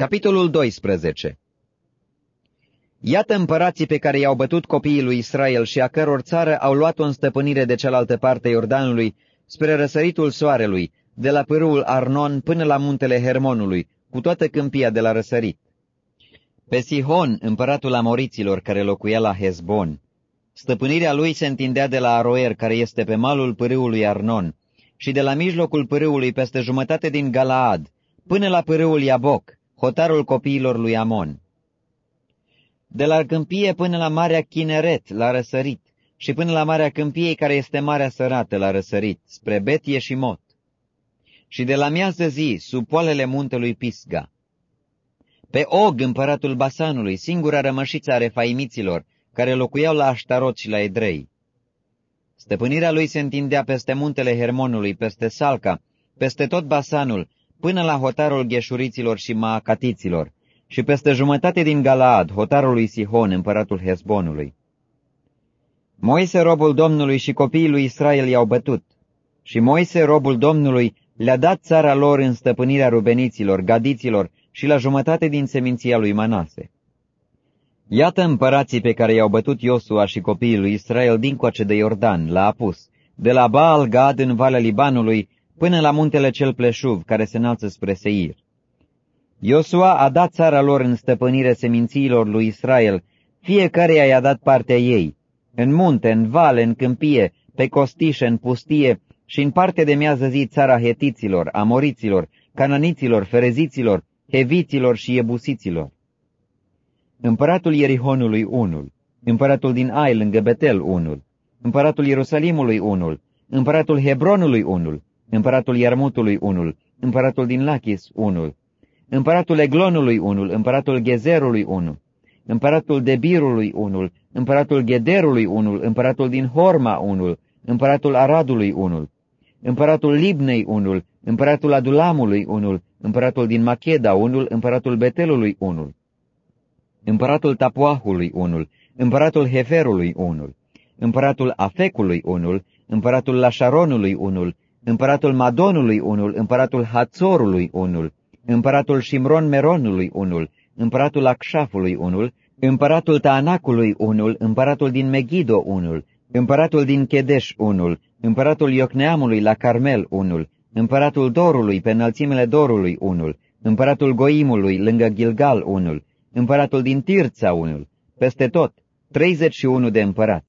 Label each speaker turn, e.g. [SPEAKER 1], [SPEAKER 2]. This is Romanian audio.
[SPEAKER 1] Capitolul 12 Iată împărații pe care i-au bătut copiii lui Israel și a căror țară au luat-o în stăpânire de cealaltă parte Iordanului, spre răsăritul soarelui, de la pârâul Arnon până la muntele Hermonului, cu toată câmpia de la răsărit. Pe Sihon, împăratul amoriților care locuia la Hezbon. Stăpânirea lui se întindea de la Aroer, care este pe malul pârâului Arnon, și de la mijlocul pârâului peste jumătate din Galaad, până la pârâul Iaboc, hotarul copiilor lui Amon. De la câmpie până la Marea Chineret, la răsărit, și până la Marea Câmpiei, care este Marea Sărată, la răsărit, spre Betie și Mot. Și de la miază zi, sub poalele muntelui Pisga. Pe Og, împăratul Basanului, singura rămășiță a refaimiților, care locuiau la Aștarot și la Edrei. Stăpânirea lui se întindea peste muntele Hermonului, peste Salca, peste tot Basanul, până la hotarul gheșuriților și maacatiților, și peste jumătate din Galaad, hotarul lui Sihon, împăratul Hezbonului. Moise, robul Domnului și copiii lui Israel i-au bătut, și Moise, robul Domnului, le-a dat țara lor în stăpânirea rubeniților, gadiților și la jumătate din seminția lui Manase. Iată împărații pe care i-au bătut Iosua și copiii lui Israel dincoace de Iordan, la Apus, de la Baal Gad în Valea Libanului până la muntele cel pleșuv, care se înalță spre Seir. Iosua a dat țara lor în stăpânire semințiilor lui Israel, fiecare i-a dat partea ei, în munte, în vale, în câmpie, pe costișe, în pustie și în parte de miază zi țara hetiților, amoriților, cananiților, fereziților, heviților și ebusiților. Împăratul Ierihonului unul, împăratul din Ai lângă Betel unul, împăratul Ierusalimului unul, împăratul Hebronului unul, împăratul Iarmutului unul, împăratul din Lachis unul, împăratul Eglonului unul, împăratul Gezerului unul, împăratul Debirului unul, împăratul Gederului unul, împăratul din Horma unul, împăratul Aradului unul, împăratul Libnei unul, împăratul Adulamului unul, împăratul din Macheda unul, împăratul Betelului unul, împăratul Tapuahului unul, împăratul Heferului unul, împăratul Afecului unul, împăratul Lașaronului unul, împăratul Madonului unul, împăratul Hațorului unul, împăratul Shimron Meronului unul, împăratul Acșafului unul, împăratul Taanacului unul, împăratul din Megido unul, împăratul din Chedeș unul, împăratul Iocneamului la Carmel unul, împăratul Dorului pe înălțimele Dorului unul, împăratul Goimului lângă Gilgal unul, împăratul din Tirța unul, peste tot, 31 de împărați.